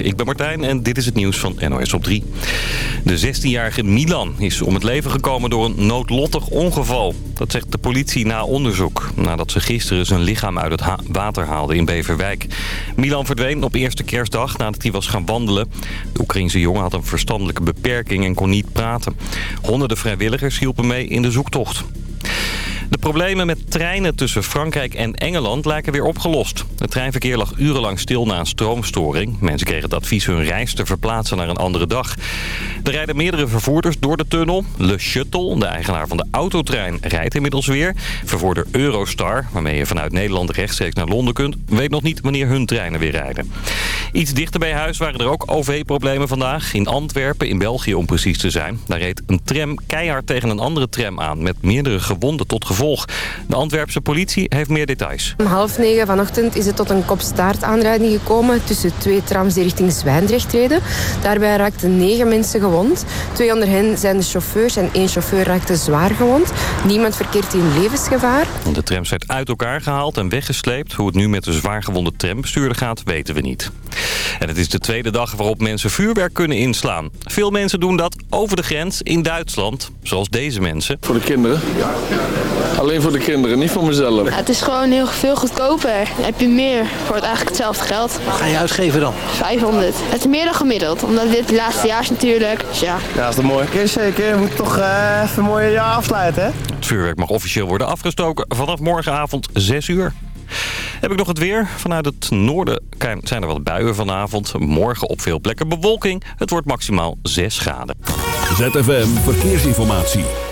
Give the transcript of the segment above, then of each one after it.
Ik ben Martijn en dit is het nieuws van NOS op 3. De 16-jarige Milan is om het leven gekomen door een noodlottig ongeval. Dat zegt de politie na onderzoek. Nadat ze gisteren zijn lichaam uit het water haalden in Beverwijk. Milan verdween op eerste kerstdag nadat hij was gaan wandelen. De Oekraïnse jongen had een verstandelijke beperking en kon niet praten. Honderden vrijwilligers hielpen mee in de zoektocht. De problemen met treinen tussen Frankrijk en Engeland lijken weer opgelost. Het treinverkeer lag urenlang stil na een stroomstoring. Mensen kregen het advies hun reis te verplaatsen naar een andere dag. Er rijden meerdere vervoerders door de tunnel. Le Shuttle, de eigenaar van de autotrein, rijdt inmiddels weer. Vervoerder Eurostar, waarmee je vanuit Nederland rechtstreeks naar Londen kunt... weet nog niet wanneer hun treinen weer rijden. Iets dichter bij huis waren er ook OV-problemen vandaag. In Antwerpen, in België om precies te zijn. Daar reed een tram keihard tegen een andere tram aan... met meerdere gewonden tot gevolg. De Antwerpse politie heeft meer details. Om half negen vanochtend is het tot een kopstaartaanrijding gekomen... tussen twee trams die richting Zwijndrecht reden. Daarbij raakten negen mensen gewond. Twee onder hen zijn de chauffeurs en één chauffeur raakte zwaar gewond. Niemand verkeert in levensgevaar. De trams zijn uit elkaar gehaald en weggesleept. Hoe het nu met de zwaargewonde trambestuurder gaat, weten we niet. En het is de tweede dag waarop mensen vuurwerk kunnen inslaan. Veel mensen doen dat over de grens in Duitsland, zoals deze mensen. Voor de kinderen. Alleen voor de kinderen, niet voor mezelf. het is gewoon heel veel goedkoper. Dan heb je meer voor het eigenlijk hetzelfde geld. Wat ga je uitgeven dan? 500. Het is meer dan gemiddeld, omdat dit het laatste jaar is natuurlijk. Dus ja. Ja, is dat mooi. Oké, zeker. Je moet toch uh, even een mooie jaar afsluiten, hè? Het vuurwerk mag officieel worden afgestoken vanaf morgenavond 6 uur. Heb ik nog het weer. Vanuit het noorden zijn er wat buien vanavond. Morgen op veel plekken bewolking. Het wordt maximaal 6 graden. ZFM Verkeersinformatie.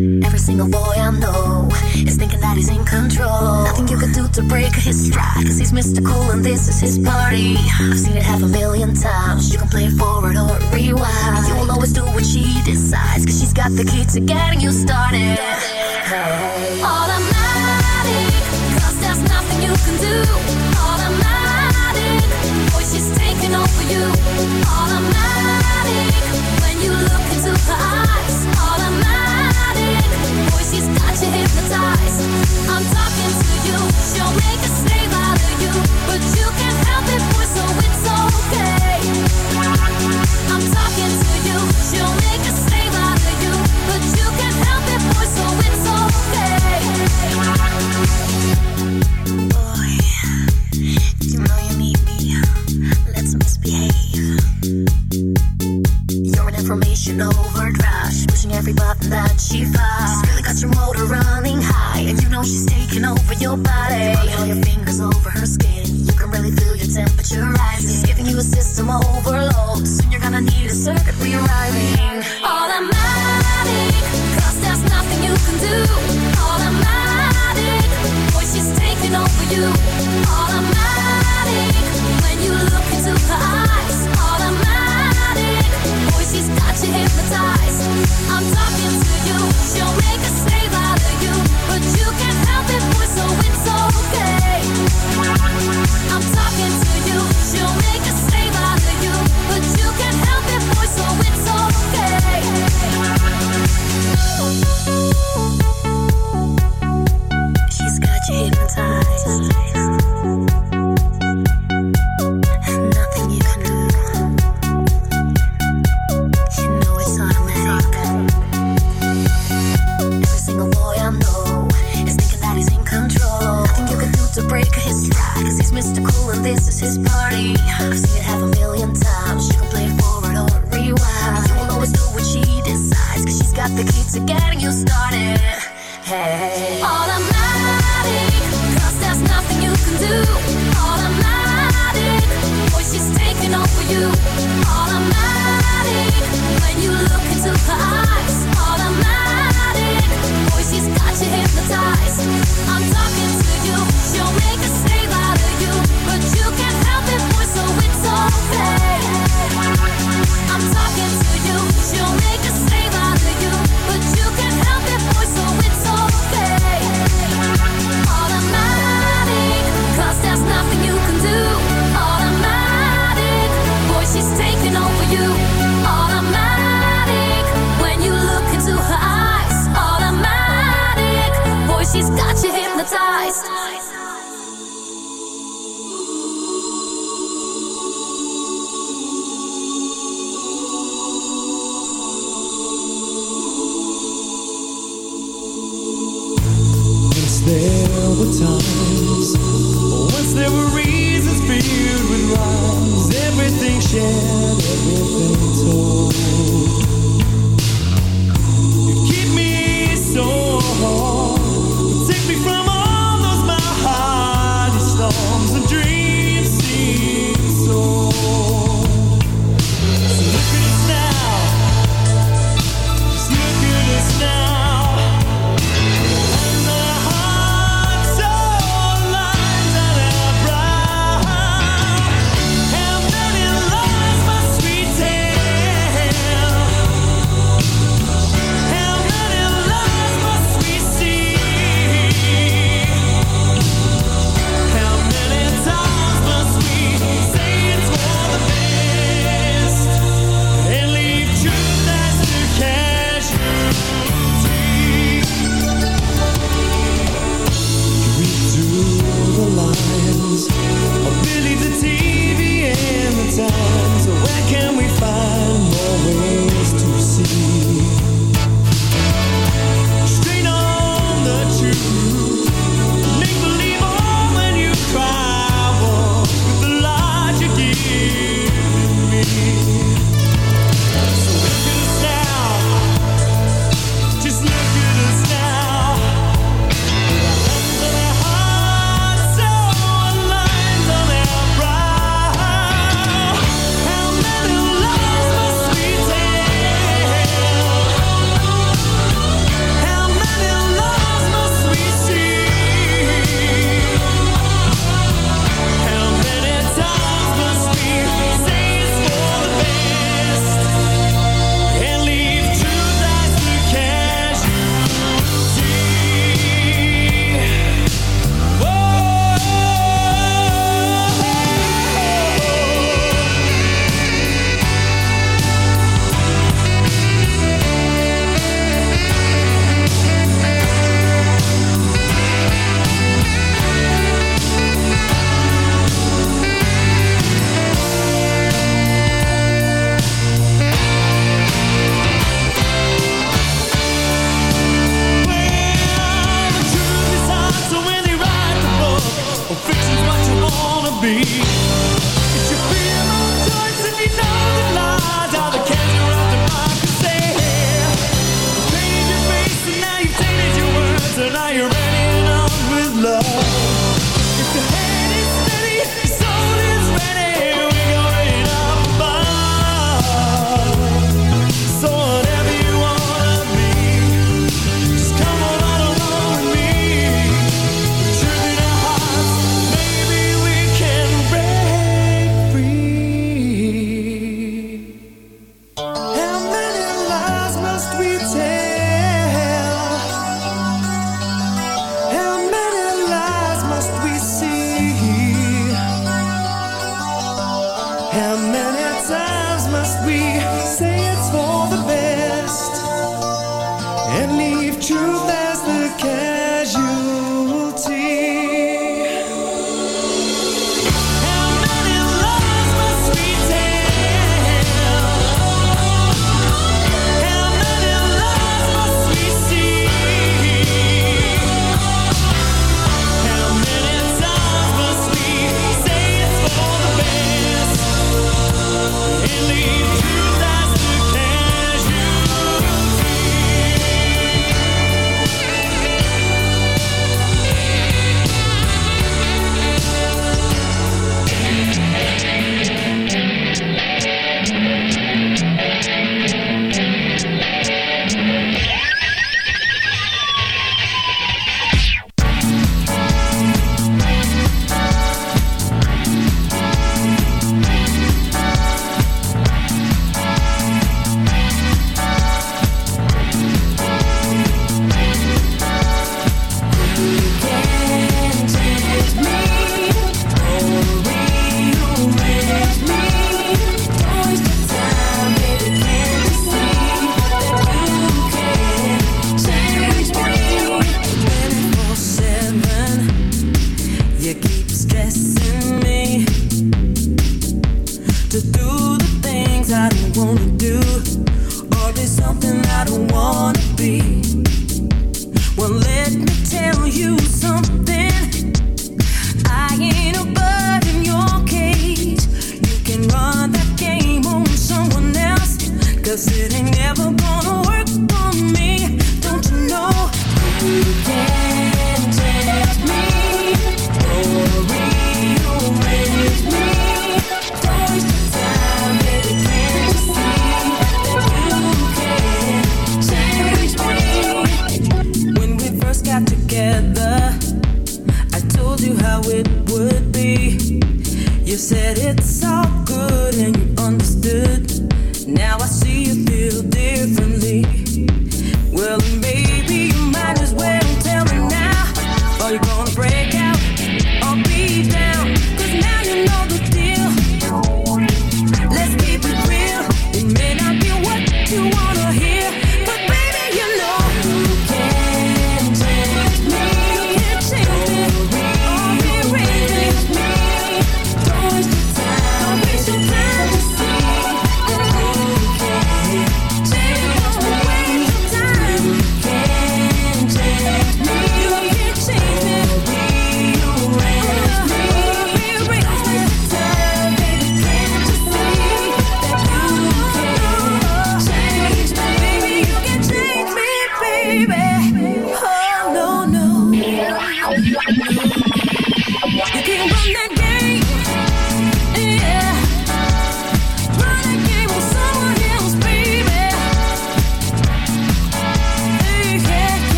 Every single boy I know is thinking that he's in control. Nothing you can do to break his stride, cause he's Mr. Cool and this is his party. I've seen it half a million times. You can play it forward or rewind. And you'll always do what she decides, cause she's got the key to getting you started. Automatic, cause there's nothing you can do. Automatic, boy, she's taking over you. Automatic, when you look into her eyes. I'm talking to you, she'll make a slave out of you, but you can't help it, boy, so it's okay. I'm talking to you, she'll make a slave out of you, but you can't help it, boy, so it's okay. Boy, you know you need me. Let's misbehave. You're an information. She's pushing every button that she finds. Really got your motor running know she's taking over your body. All your fingers over her skin. You can really feel your temperature rising. She's giving you a system overload. Soon you're gonna need a circuit rewriting. Automatic, cause there's nothing you can do. Automatic, boy, she's taking over you. Automatic, when you look into her eyes. Automatic, boy, she's got you hypnotized. I'm talking to you, she'll make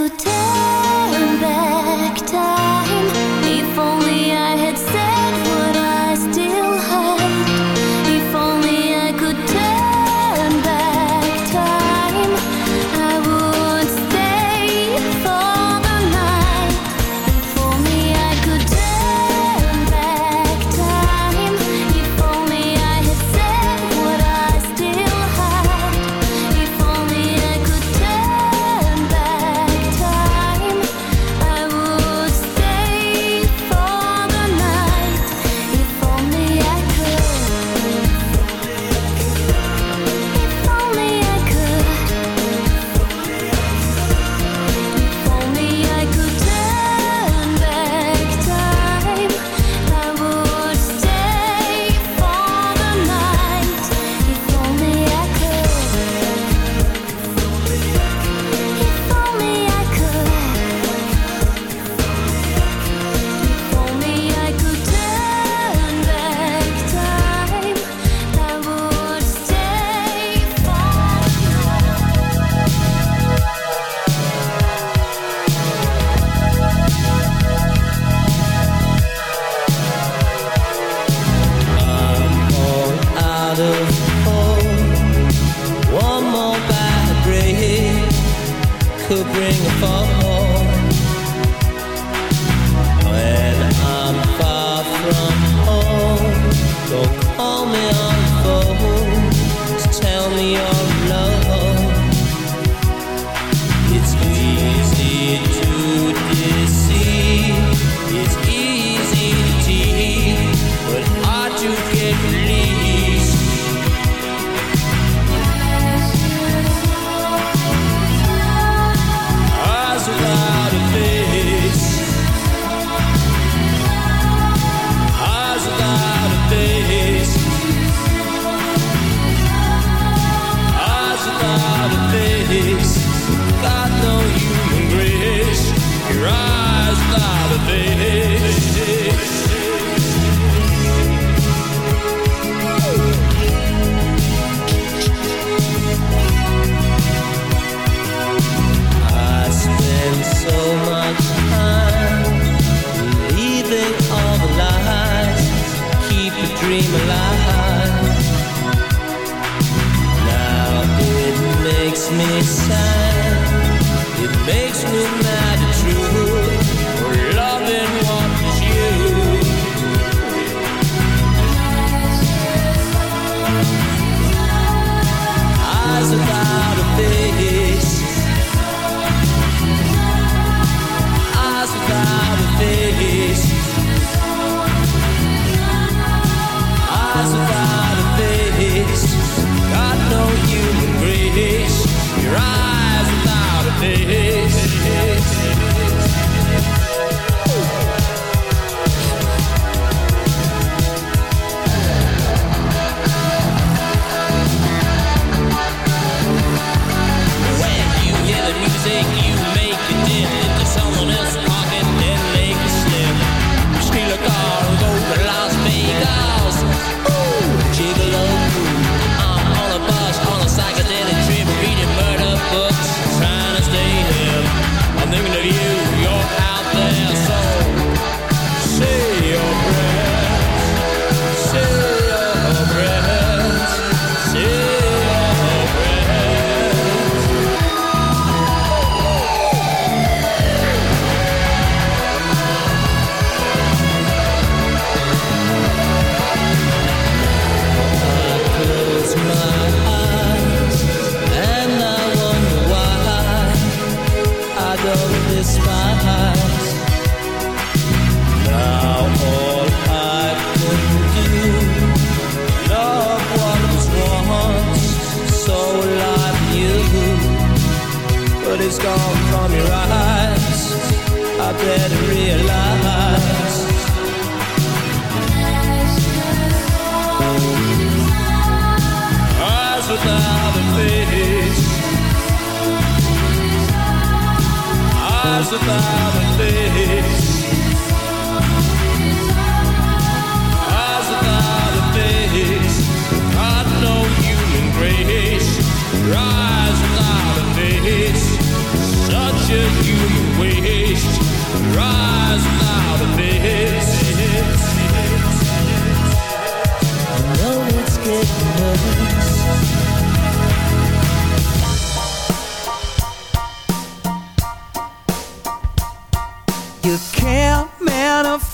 could tell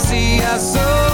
see us so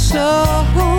So.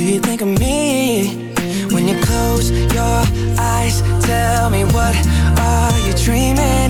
do you think of me? When you close your eyes, tell me what are you dreaming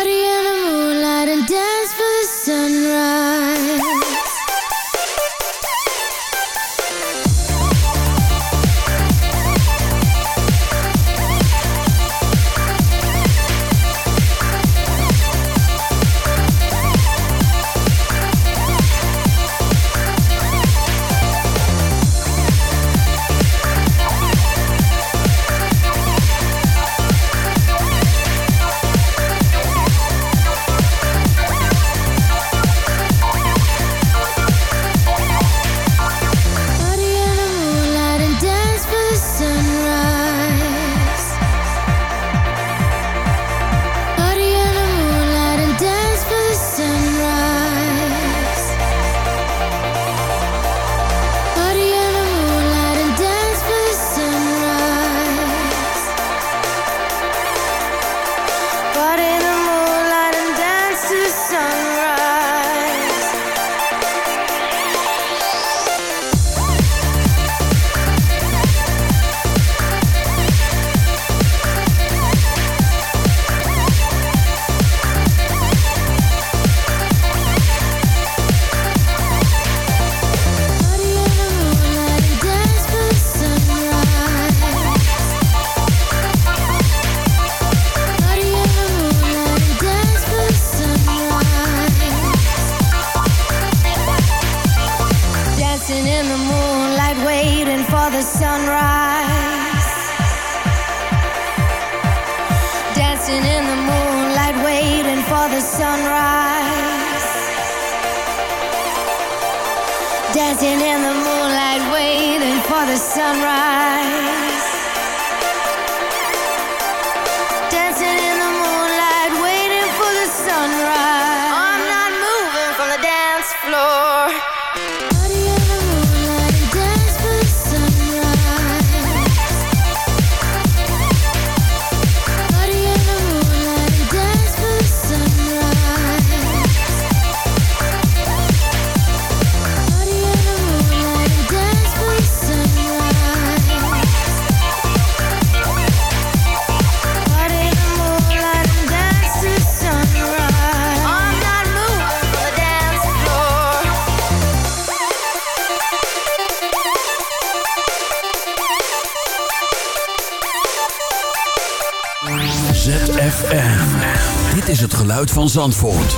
Geluid van Zandvoort.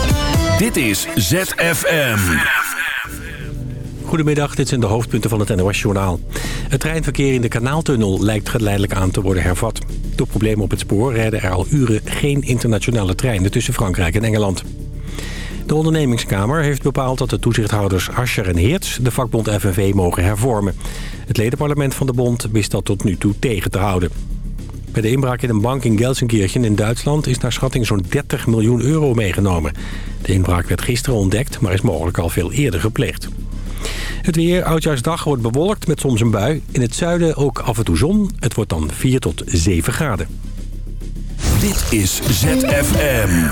Dit is ZFM. Goedemiddag, dit zijn de hoofdpunten van het NOS-journaal. Het treinverkeer in de kanaaltunnel lijkt geleidelijk aan te worden hervat. Door problemen op het spoor rijden er al uren geen internationale treinen tussen Frankrijk en Engeland. De ondernemingskamer heeft bepaald dat de toezichthouders Ascher en Heerts de vakbond FNV mogen hervormen. Het ledenparlement van de bond wist dat tot nu toe tegen te houden. Bij de inbraak in een bank in Gelsenkirchen in Duitsland is naar schatting zo'n 30 miljoen euro meegenomen. De inbraak werd gisteren ontdekt, maar is mogelijk al veel eerder gepleegd. Het weer, oudjaarsdag, wordt bewolkt met soms een bui. In het zuiden ook af en toe zon. Het wordt dan 4 tot 7 graden. Dit is ZFM.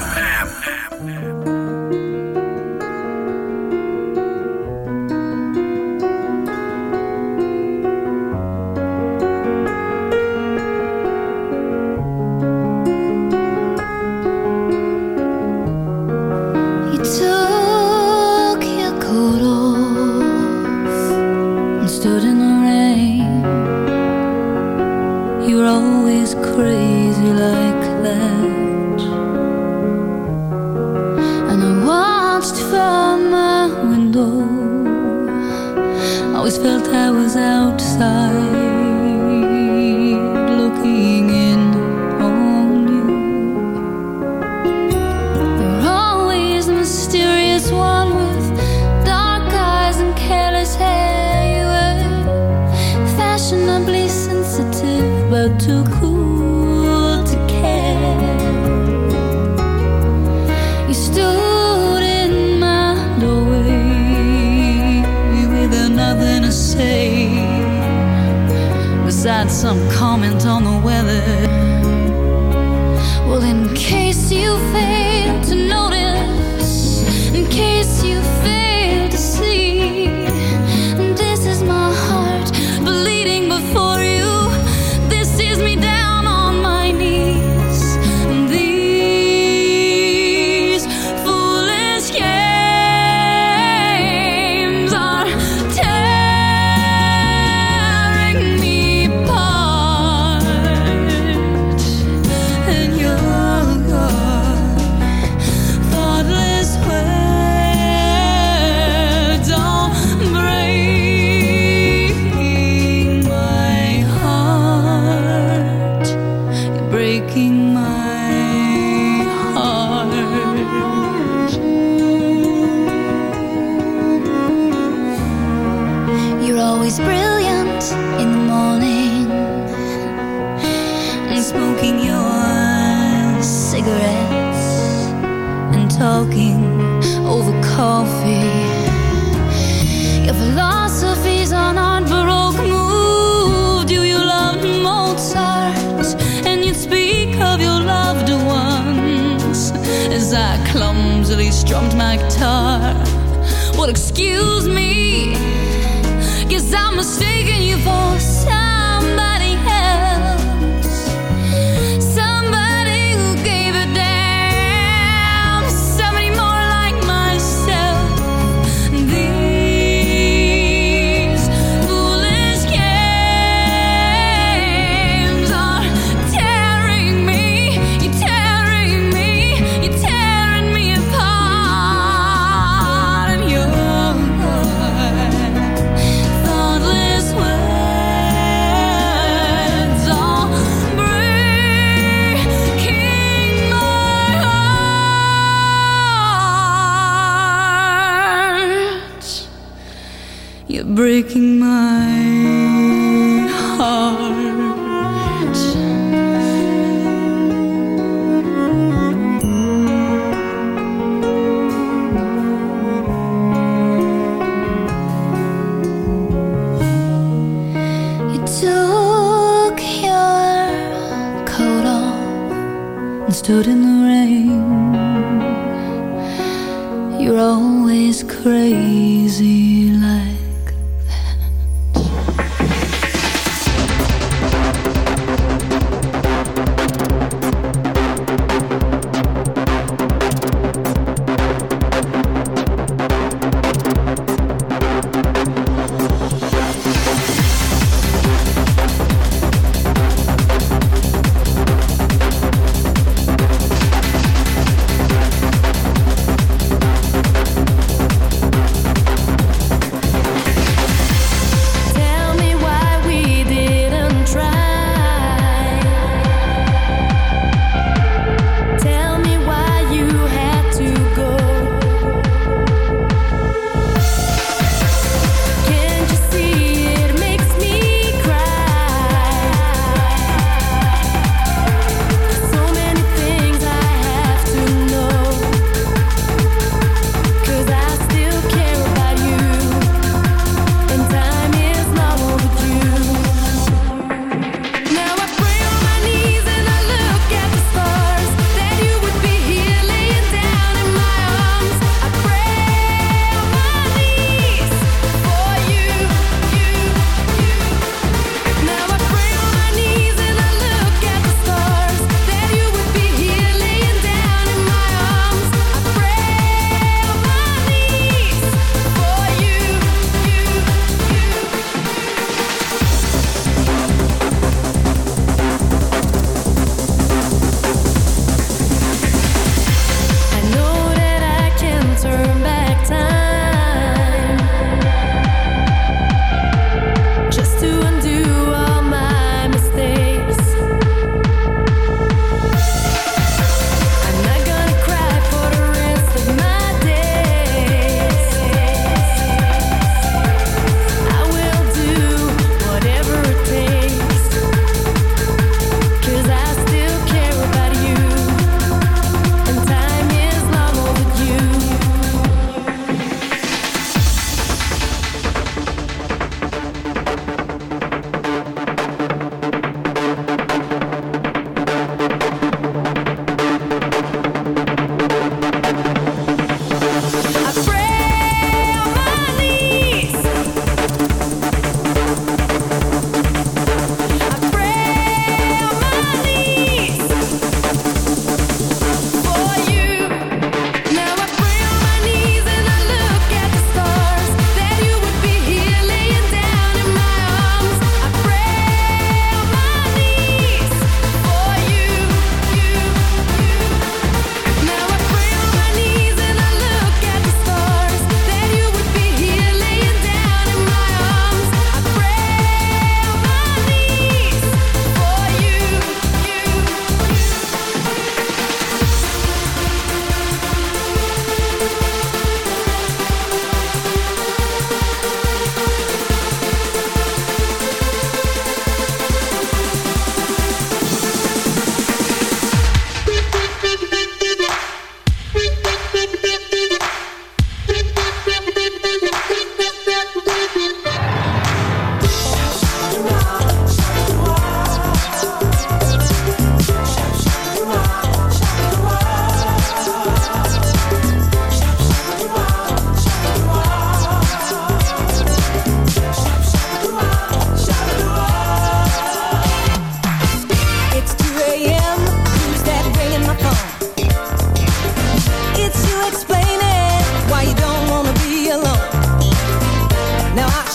drummed my guitar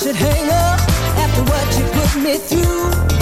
should hang up after what you put me through.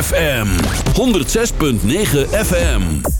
ZFM 106.9 FM.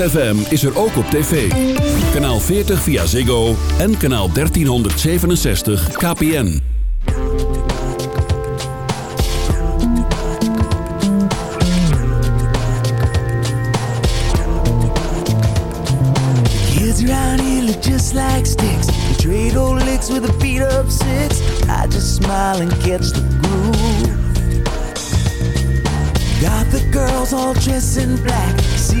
ZFM is er ook op tv. Kanaal 40 via Ziggo en kanaal 1367 KPN. Kids around here look just like sticks. We trade old licks with a beat up six. I just smile and catch the groove. Got the girls all dressed in black,